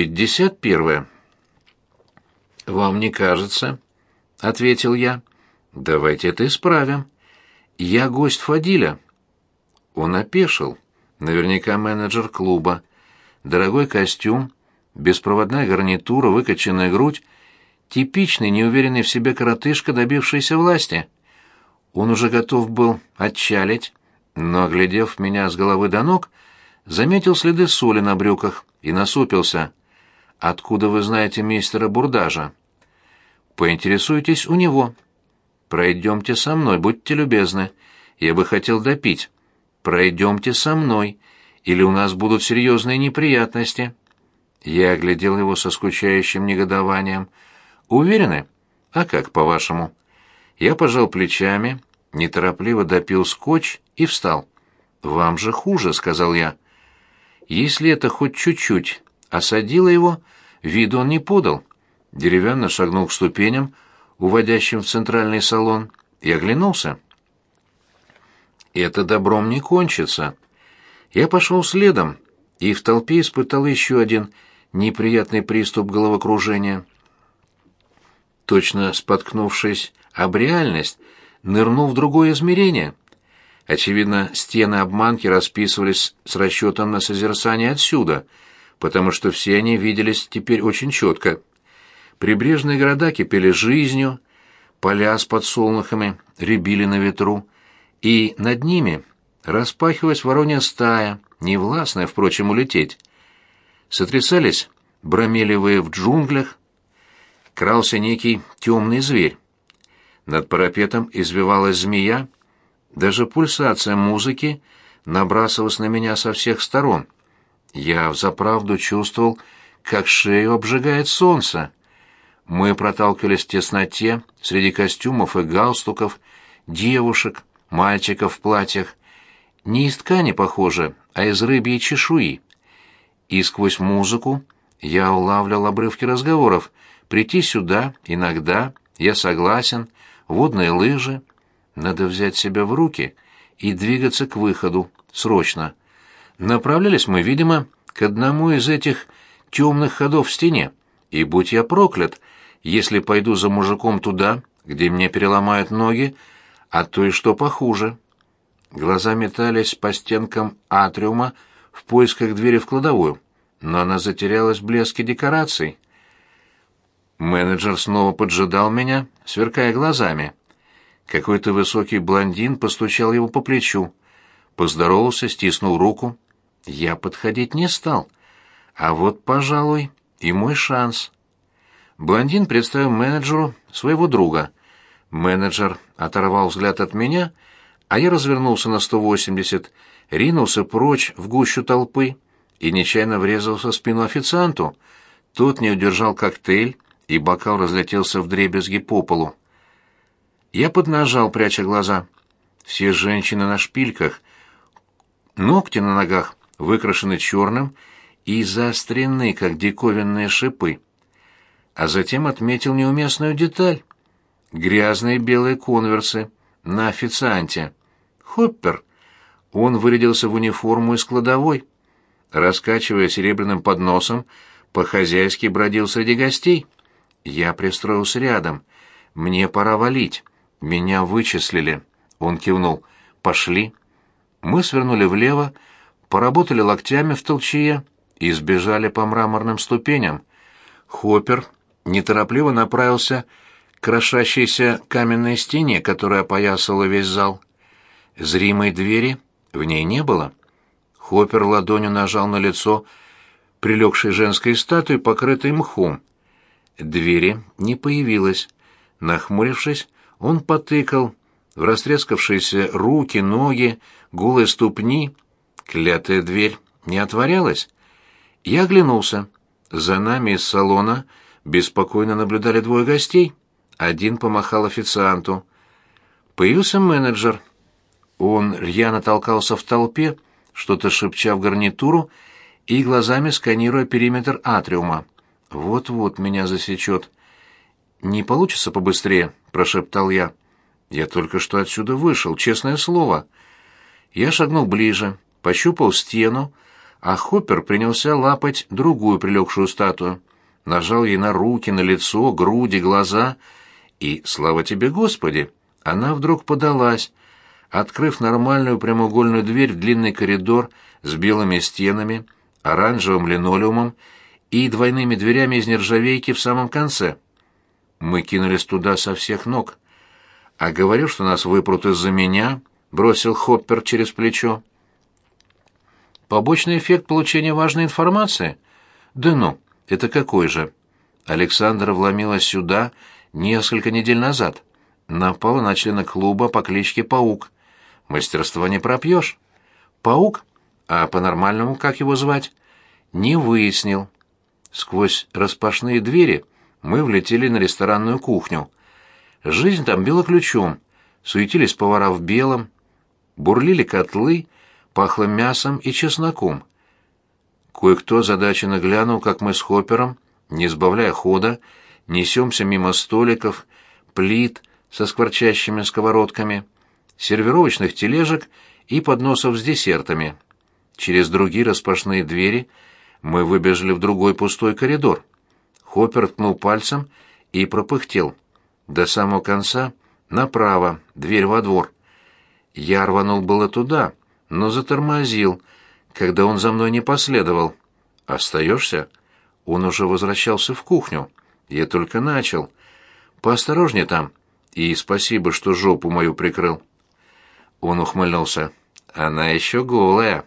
Пятьдесят первое. «Вам не кажется?» — ответил я. «Давайте это исправим. Я гость Фадиля». Он опешил. Наверняка менеджер клуба. Дорогой костюм, беспроводная гарнитура, выкоченная грудь. Типичный, неуверенный в себе коротышка, добившийся власти. Он уже готов был отчалить, но, оглядев меня с головы до ног, заметил следы соли на брюках и насупился. «Откуда вы знаете мистера Бурдажа?» «Поинтересуйтесь у него». «Пройдемте со мной, будьте любезны. Я бы хотел допить». «Пройдемте со мной, или у нас будут серьезные неприятности». Я оглядел его со скучающим негодованием. «Уверены? А как, по-вашему?» Я пожал плечами, неторопливо допил скотч и встал. «Вам же хуже», — сказал я. Если это хоть чуть-чуть осадило его, виду он не подал. Деревянно шагнул к ступеням, уводящим в центральный салон, и оглянулся. «Это добром не кончится». Я пошел следом и в толпе испытал еще один неприятный приступ головокружения. Точно споткнувшись об реальность, нырнул в другое измерение. Очевидно, стены обманки расписывались с расчетом на созерцание отсюда, потому что все они виделись теперь очень четко. Прибрежные города кипели жизнью, поля с подсолнухами рябили на ветру, и над ними распахивалась воронья стая, невластная, впрочем, улететь. Сотрясались бромелевые в джунглях, крался некий темный зверь. Над парапетом извивалась змея, даже пульсация музыки набрасывалась на меня со всех сторон. Я взаправду чувствовал, как шею обжигает солнце. Мы проталкивались в тесноте среди костюмов и галстуков, девушек, мальчиков в платьях. Не из ткани, похоже, а из рыбьей чешуи. И сквозь музыку я улавливал обрывки разговоров. «Прийти сюда, иногда, я согласен», «водные лыжи», надо взять себя в руки и двигаться к выходу, срочно. Направлялись мы, видимо, к одному из этих темных ходов в стене, и будь я проклят, если пойду за мужиком туда, где мне переломают ноги, а то и что похуже. Глаза метались по стенкам атриума в поисках двери в кладовую, но она затерялась в блеске декораций. Менеджер снова поджидал меня, сверкая глазами. Какой-то высокий блондин постучал его по плечу. Поздоровался, стиснул руку. Я подходить не стал. А вот, пожалуй, и мой шанс. Блондин представил менеджеру своего друга. Менеджер оторвал взгляд от меня, а я развернулся на 180, ринулся прочь в гущу толпы и нечаянно врезался в спину официанту. Тот не удержал коктейль, и бокал разлетелся в дребезги по полу. Я поднажал, пряча глаза. Все женщины на шпильках, ногти на ногах выкрашены черным и заострены, как диковинные шипы. А затем отметил неуместную деталь. Грязные белые конверсы на официанте. Хоппер. Он вырядился в униформу из кладовой. Раскачивая серебряным подносом, по-хозяйски бродил среди гостей. Я пристроился рядом. Мне пора валить. «Меня вычислили», — он кивнул. «Пошли». Мы свернули влево, поработали локтями в толчье и сбежали по мраморным ступеням. Хоппер неторопливо направился к крошащейся каменной стене, которая опоясала весь зал. Зримой двери в ней не было. Хоппер ладонью нажал на лицо прилегшей женской статуи, покрытой мхом. Двери не появилось. Нахмурившись, он потыкал в растрескавшиеся руки, ноги, голые ступни. Клятая дверь не отворялась. Я оглянулся. За нами из салона беспокойно наблюдали двое гостей. Один помахал официанту. Появился менеджер. Он рьяно толкался в толпе, что-то шепча в гарнитуру и глазами сканируя периметр атриума. Вот-вот меня засечет. «Не получится побыстрее?» — прошептал я. «Я только что отсюда вышел, честное слово». Я шагнул ближе, пощупал стену, а Хоппер принялся лапать другую прилегшую статую. Нажал ей на руки, на лицо, груди, глаза, и, слава тебе, Господи, она вдруг подалась, открыв нормальную прямоугольную дверь в длинный коридор с белыми стенами, оранжевым линолеумом и двойными дверями из нержавейки в самом конце. Мы кинулись туда со всех ног. А говорил, что нас выпрут из-за меня, бросил Хоппер через плечо. Побочный эффект получения важной информации? Да ну, это какой же? Александра вломилась сюда несколько недель назад. Напала на члена клуба по кличке Паук. Мастерства не пропьешь. Паук? А по-нормальному как его звать? Не выяснил. Сквозь распашные двери мы влетели на ресторанную кухню. Жизнь там била ключом. Суетились повара в белом, бурлили котлы, пахло мясом и чесноком. Кое-кто задаченно глянул, как мы с Хоппером, не сбавляя хода, несемся мимо столиков, плит со скворчащими сковородками, сервировочных тележек и подносов с десертами. Через другие распашные двери мы выбежали в другой пустой коридор. Хоппер ткнул пальцем и пропыхтел. До самого конца направо, дверь во двор. Я рванул было туда, но затормозил, когда он за мной не последовал. «Остаешься?» Он уже возвращался в кухню. Я только начал. «Поосторожнее там. И спасибо, что жопу мою прикрыл». Он ухмыльнулся. «Она еще голая».